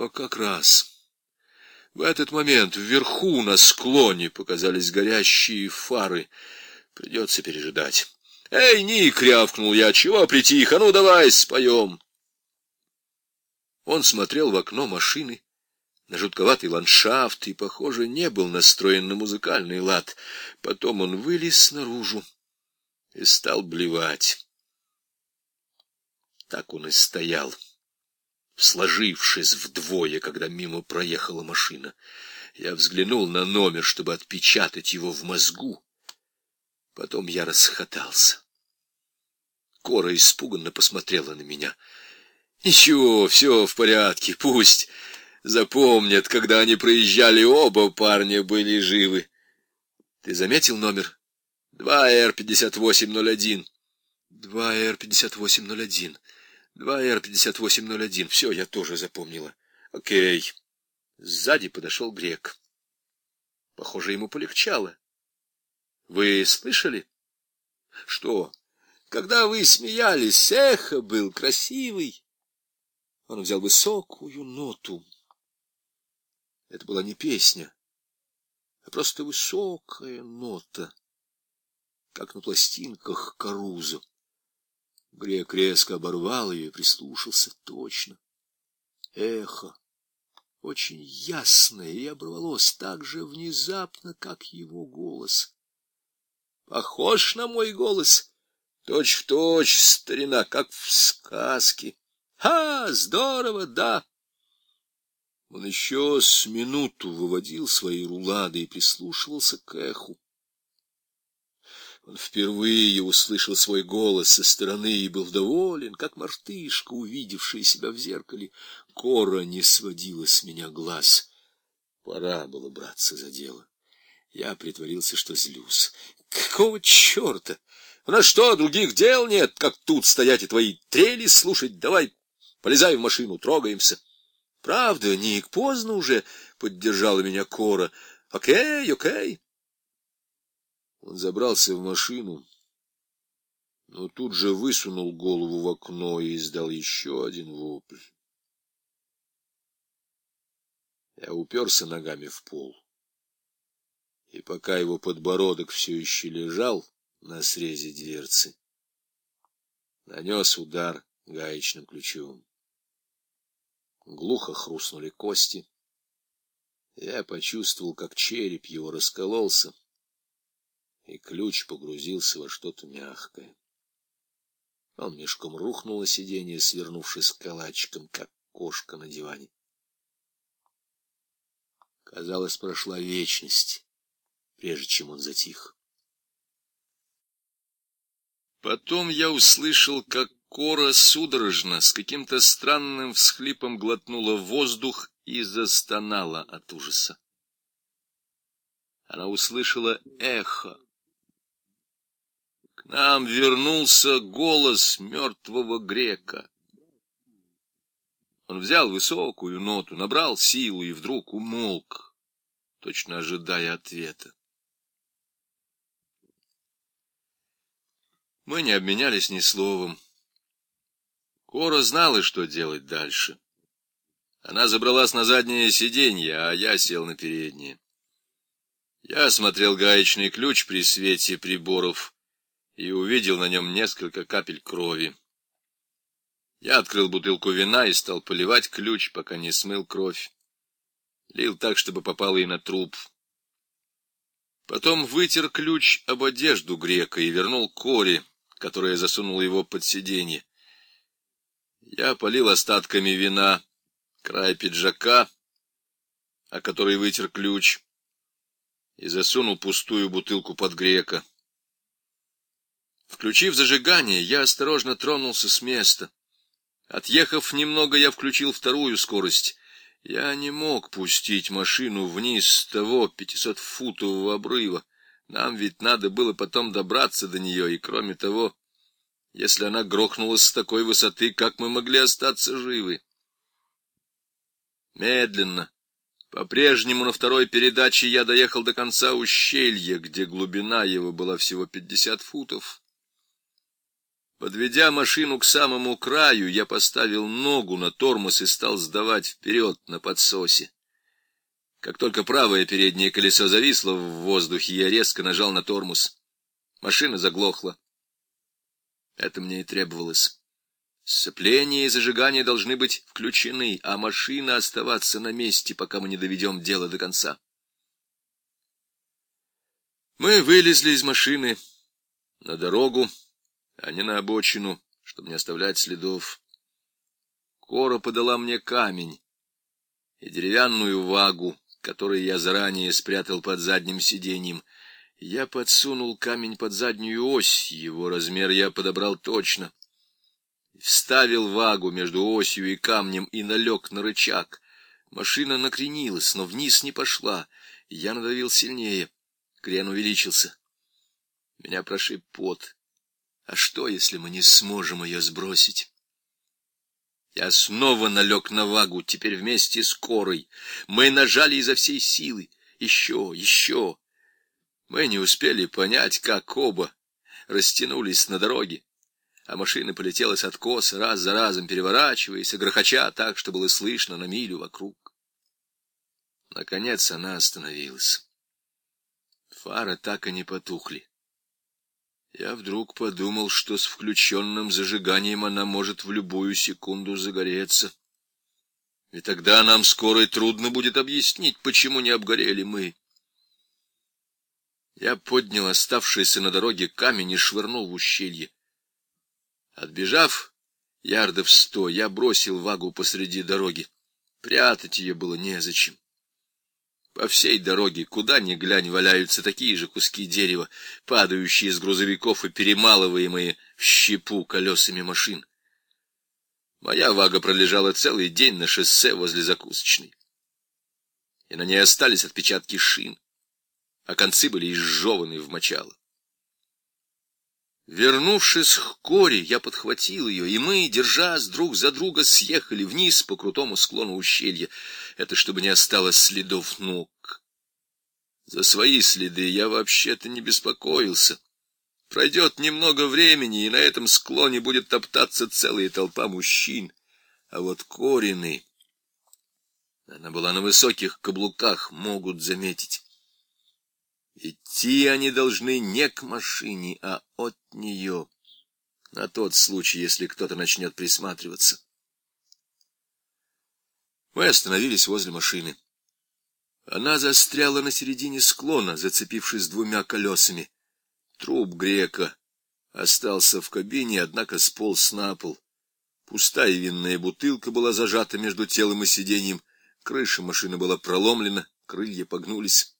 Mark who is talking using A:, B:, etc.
A: Но как раз в этот момент вверху на склоне показались горящие фары. Придется пережидать. «Эй, Ник!» — рявкнул я. «Чего притих? А ну, давай споем!» Он смотрел в окно машины на жутковатый ландшафт и, похоже, не был настроен на музыкальный лад. Потом он вылез наружу и стал блевать. Так он и стоял, сложившись вдвое, когда мимо проехала машина. Я взглянул на номер, чтобы отпечатать его в мозгу. Потом я расхотался. Кора испуганно посмотрела на меня. Ничего, все в порядке, пусть запомнят, когда они проезжали, оба парня были живы. Ты заметил номер? 2Р-5801. 2Р-5801. 2Р-5801. Все, я тоже запомнила. Окей. Сзади подошел грек. Похоже, ему полегчало. Вы слышали? Что? Когда вы смеялись, эхо был красивый. Он взял высокую ноту. Это была не песня, а просто высокая нота, как на пластинках Карузо. Грек резко оборвал ее и прислушался точно. Эхо, очень ясное, и оборвалось так же внезапно, как его голос. Похож на мой голос, точь в точь, старина, как в сказке. Ха, здорово, да. Он еще с минуту выводил свои рулады и прислушивался к эху. Он впервые услышал свой голос со стороны и был доволен, как мартышка, увидевшая себя в зеркале. Кора не сводила с меня глаз. Пора было браться за дело. Я притворился, что злюсь. Какого черта? У нас что, других дел нет, как тут стоять и твои трели слушать? Давай, полезай в машину, трогаемся. Правда, Ник, поздно уже, — поддержала меня Кора. Окей, окей. Он забрался в машину, но тут же высунул голову в окно и издал еще один вопль. Я уперся ногами в пол, и пока его подбородок все еще лежал на срезе дверцы, нанес удар гаечным ключом. Глухо хрустнули кости. Я почувствовал, как череп его раскололся, и ключ погрузился во что-то мягкое. Он мешком рухнул на сиденье, свернувшись калачиком, как кошка на диване. Казалось, прошла вечность, прежде чем он затих. Потом я услышал, как Кора судорожно, с каким-то странным всхлипом глотнула воздух и застонала от ужаса. Она услышала эхо, нам вернулся голос мертвого грека. Он взял высокую ноту, набрал силу и вдруг умолк, точно ожидая ответа. Мы не обменялись ни словом. Кора знала, что делать дальше. Она забралась на заднее сиденье, а я сел на переднее. Я осмотрел гаечный ключ при свете приборов и увидел на нем несколько капель крови. Я открыл бутылку вина и стал поливать ключ, пока не смыл кровь. Лил так, чтобы попало и на труп. Потом вытер ключ об одежду грека и вернул Кори, которая засунула его под сиденье. Я полил остатками вина край пиджака, о который вытер ключ, и засунул пустую бутылку под грека. Включив зажигание, я осторожно тронулся с места. Отъехав немного, я включил вторую скорость. Я не мог пустить машину вниз с того пятисотфутового обрыва. Нам ведь надо было потом добраться до нее, и кроме того, если она грохнулась с такой высоты, как мы могли остаться живы? Медленно, по-прежнему на второй передаче я доехал до конца ущелья, где глубина его была всего пятьдесят футов. Подведя машину к самому краю, я поставил ногу на тормоз и стал сдавать вперед на подсосе. Как только правое переднее колесо зависло в воздухе, я резко нажал на тормоз. Машина заглохла. Это мне и требовалось. Сцепление и зажигание должны быть включены, а машина оставаться на месте, пока мы не доведем дело до конца. Мы вылезли из машины на дорогу, а не на обочину, чтобы не оставлять следов. Кора подала мне камень и деревянную вагу, которую я заранее спрятал под задним сиденьем. Я подсунул камень под заднюю ось, его размер я подобрал точно. Вставил вагу между осью и камнем и налег на рычаг. Машина накренилась, но вниз не пошла. Я надавил сильнее. Крен увеличился. Меня прошиб пот. А что, если мы не сможем ее сбросить? Я снова налег на вагу, теперь вместе с корой. Мы нажали изо всей силы. Еще, еще. Мы не успели понять, как оба растянулись на дороге, а машина полетела с откоса, раз за разом переворачиваясь и грохоча так, что было слышно на милю вокруг. Наконец она остановилась. Фары так и не потухли. Я вдруг подумал, что с включенным зажиганием она может в любую секунду загореться. И тогда нам скоро и трудно будет объяснить, почему не обгорели мы. Я поднял оставшийся на дороге камень и швырнул в ущелье. Отбежав ярдов сто, я бросил вагу посреди дороги. Прятать ее было незачем. По всей дороге, куда ни глянь, валяются такие же куски дерева, падающие из грузовиков и перемалываемые в щепу колесами машин. Моя вага пролежала целый день на шоссе возле закусочной. И на ней остались отпечатки шин, а концы были изжеваны в мочало. Вернувшись к Коре, я подхватил ее, и мы, держась друг за друга, съехали вниз по крутому склону ущелья. Это чтобы не осталось следов ног. За свои следы я вообще-то не беспокоился. Пройдет немного времени, и на этом склоне будет топтаться целая толпа мужчин. А вот Корины... Она была на высоких каблуках, могут заметить. Идти они должны не к машине, а от нее, на тот случай, если кто-то начнет присматриваться. Мы остановились возле машины. Она застряла на середине склона, зацепившись двумя колесами. Труп грека остался в кабине, однако сполз на пол. Пустая винная бутылка была зажата между телом и сиденьем. Крыша машины была проломлена, крылья погнулись.